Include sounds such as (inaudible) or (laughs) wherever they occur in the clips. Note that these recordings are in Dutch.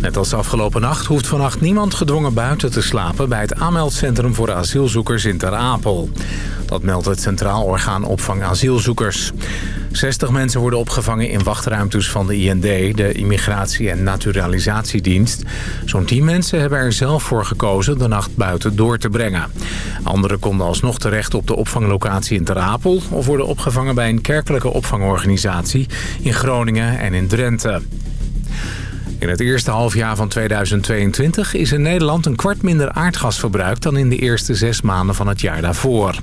Net als afgelopen nacht hoeft vannacht niemand gedwongen buiten te slapen... bij het aanmeldcentrum voor asielzoekers in Ter Apel. Dat meldt het Centraal Orgaan Opvang Asielzoekers. 60 mensen worden opgevangen in wachtruimtes van de IND... de Immigratie- en Naturalisatiedienst. Zo'n 10 mensen hebben er zelf voor gekozen de nacht buiten door te brengen. Anderen konden alsnog terecht op de opvanglocatie in Ter Apel... of worden opgevangen bij een kerkelijke opvangorganisatie in Groningen en in Drenthe. In het eerste halfjaar van 2022 is in Nederland een kwart minder aardgas verbruikt dan in de eerste zes maanden van het jaar daarvoor.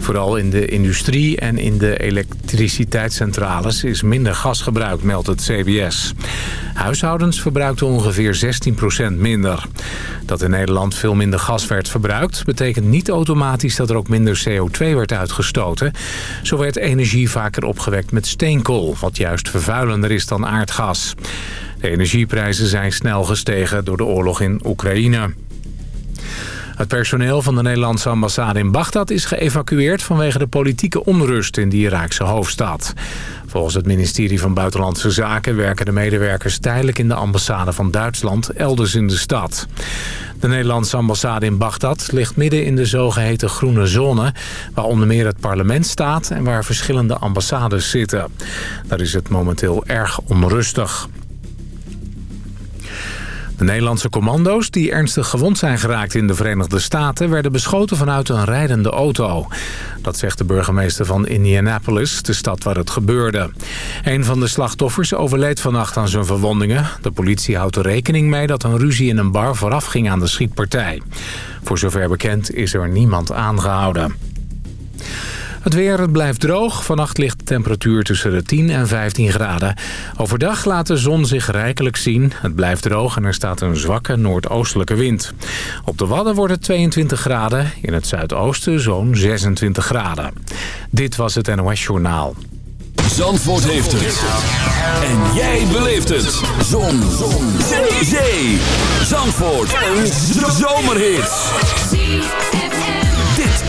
Vooral in de industrie en in de elektriciteitscentrales is minder gas gebruikt, meldt het CBS. Huishoudens verbruikten ongeveer 16% minder. Dat in Nederland veel minder gas werd verbruikt... betekent niet automatisch dat er ook minder CO2 werd uitgestoten. Zo werd energie vaker opgewekt met steenkool... wat juist vervuilender is dan aardgas. De energieprijzen zijn snel gestegen door de oorlog in Oekraïne. Het personeel van de Nederlandse ambassade in Bagdad is geëvacueerd vanwege de politieke onrust in de Iraakse hoofdstad. Volgens het ministerie van Buitenlandse Zaken werken de medewerkers tijdelijk in de ambassade van Duitsland elders in de stad. De Nederlandse ambassade in Bagdad ligt midden in de zogeheten groene zone... waar onder meer het parlement staat en waar verschillende ambassades zitten. Daar is het momenteel erg onrustig. De Nederlandse commando's die ernstig gewond zijn geraakt in de Verenigde Staten... werden beschoten vanuit een rijdende auto. Dat zegt de burgemeester van Indianapolis, de stad waar het gebeurde. Een van de slachtoffers overleed vannacht aan zijn verwondingen. De politie houdt er rekening mee dat een ruzie in een bar vooraf ging aan de schietpartij. Voor zover bekend is er niemand aangehouden. Het weer het blijft droog. Vannacht ligt de temperatuur tussen de 10 en 15 graden. Overdag laat de zon zich rijkelijk zien. Het blijft droog en er staat een zwakke noordoostelijke wind. Op de Wadden wordt het 22 graden. In het zuidoosten zo'n 26 graden. Dit was het NOS Journaal. Zandvoort heeft het. En jij beleeft het. Zon. zon. Zee. Zandvoort. Een zomerhit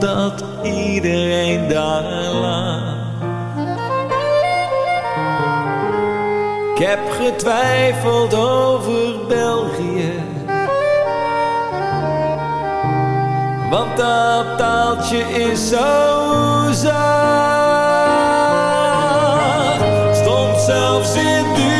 Omdat iedereen daar laat. Ik heb getwijfeld over België. Want dat taaltje is zo. Stond zelfs in dubio,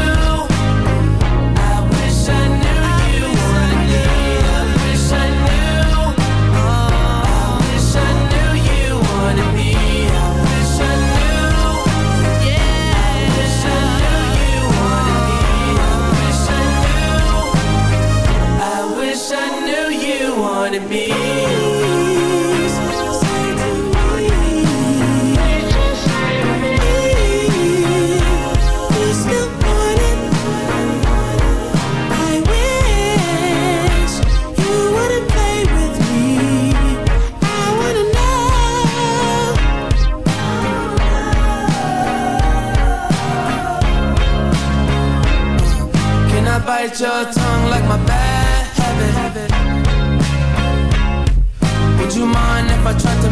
Say to me. I wish you wouldn't play with me. I wanna know. Can I bite your tongue like my back?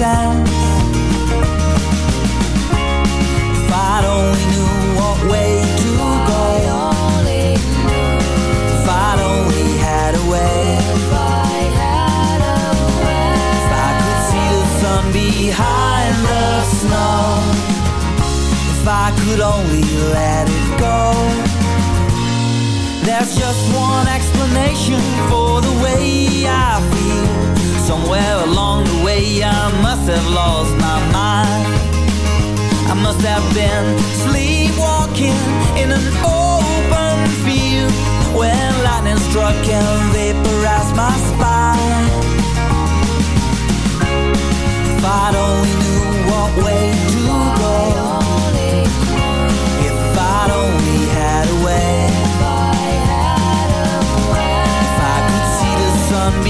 If I'd only knew what way to go. If I'd only had a way. If I could see the sun behind the snow. If I could only let it go. There's just one explanation for the way I feel. Somewhere along the way, I must have lost my mind. I must have been sleepwalking in an open field when lightning struck and vaporized my spine. If I'd only knew what way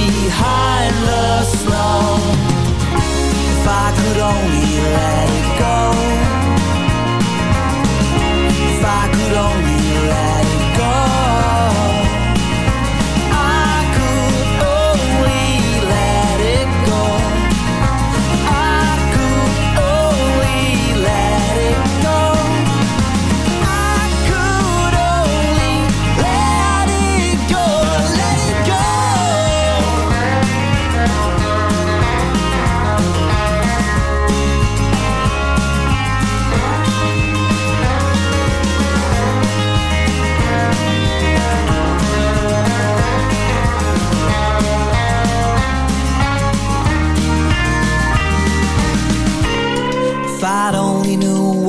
behind the snow. If I could only let it go.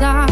time.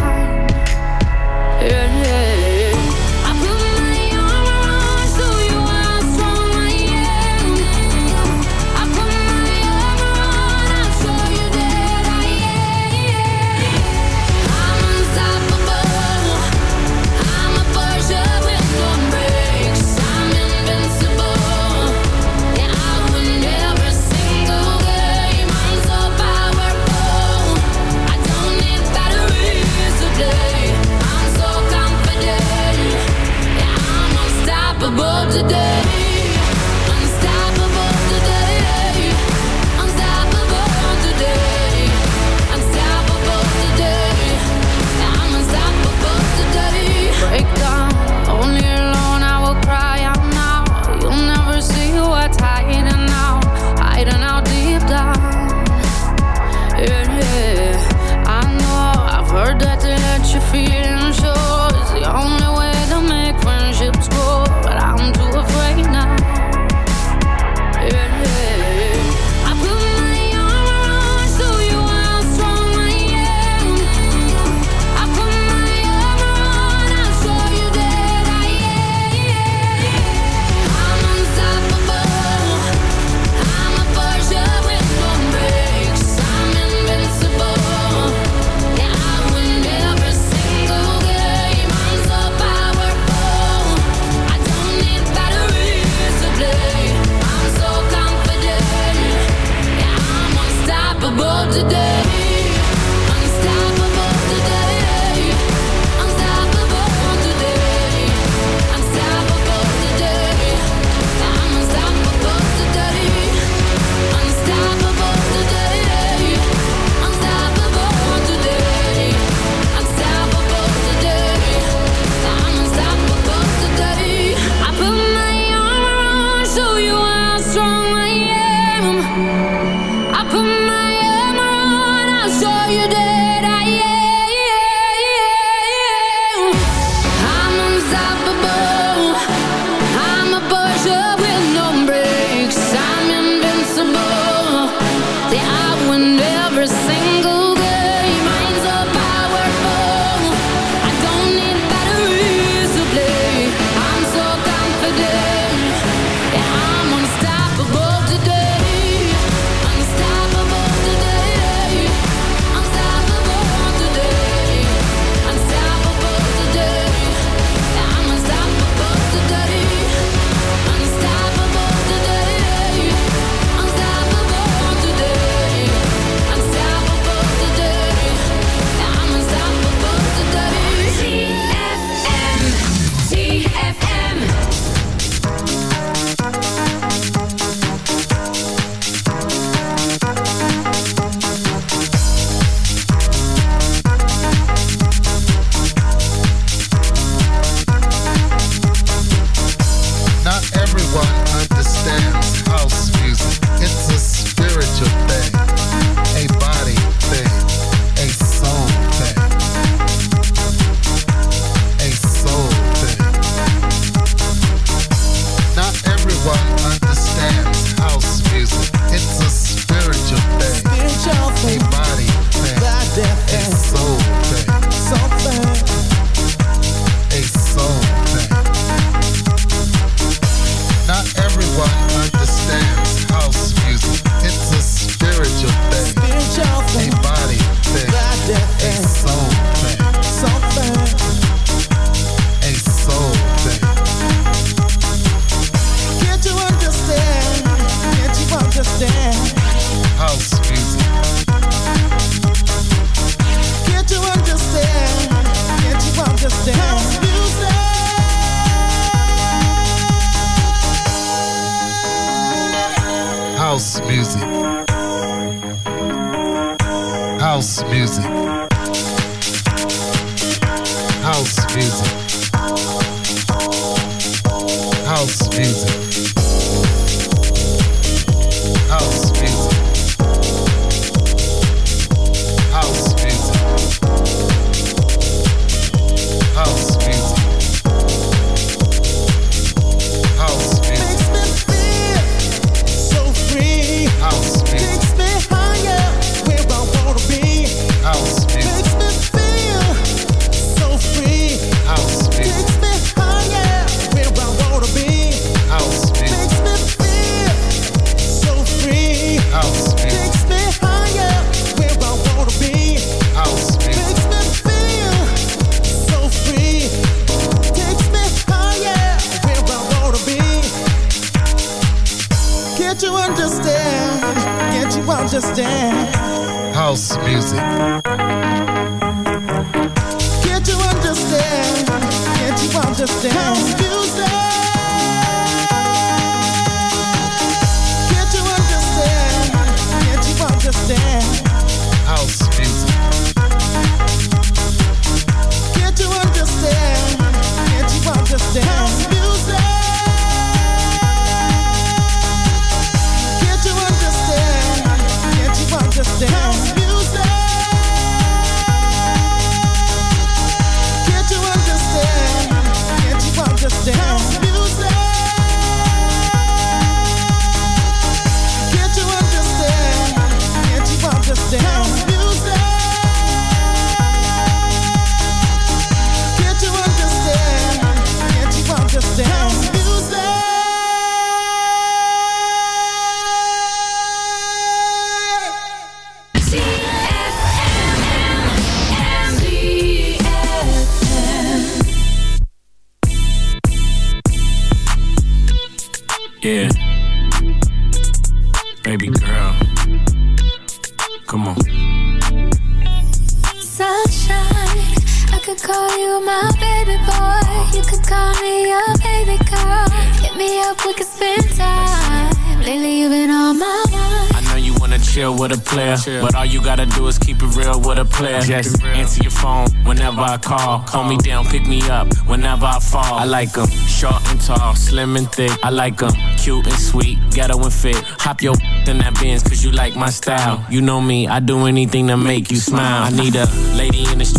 Call. Call me down, pick me up whenever I fall. I like 'em short and tall, slim and thick. I like 'em cute and sweet, ghetto and fit. Hop your (laughs) in that Benz cause you like my style. You know me, I do anything to make you smile. I need a lady in the street,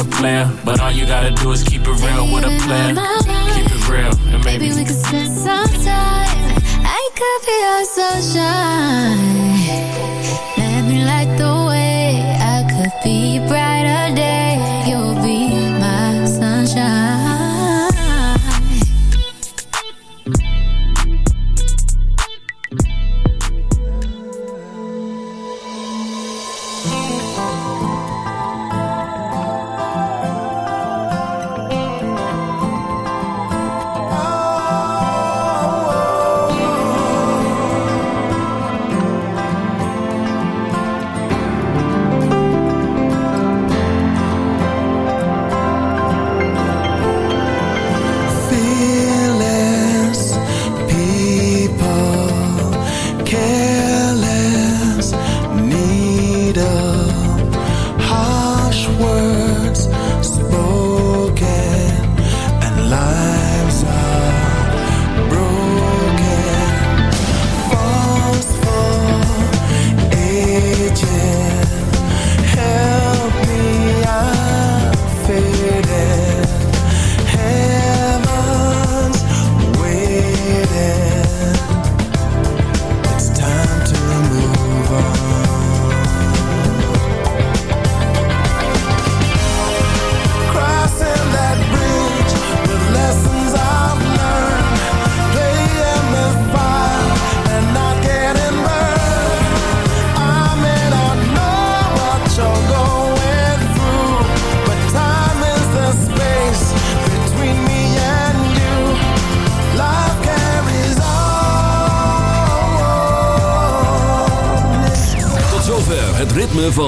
with a player, but all you gotta do is keep it real with a player. Keep it real, and maybe Maybe we could spend some time. I could be your sunshine. Let me light the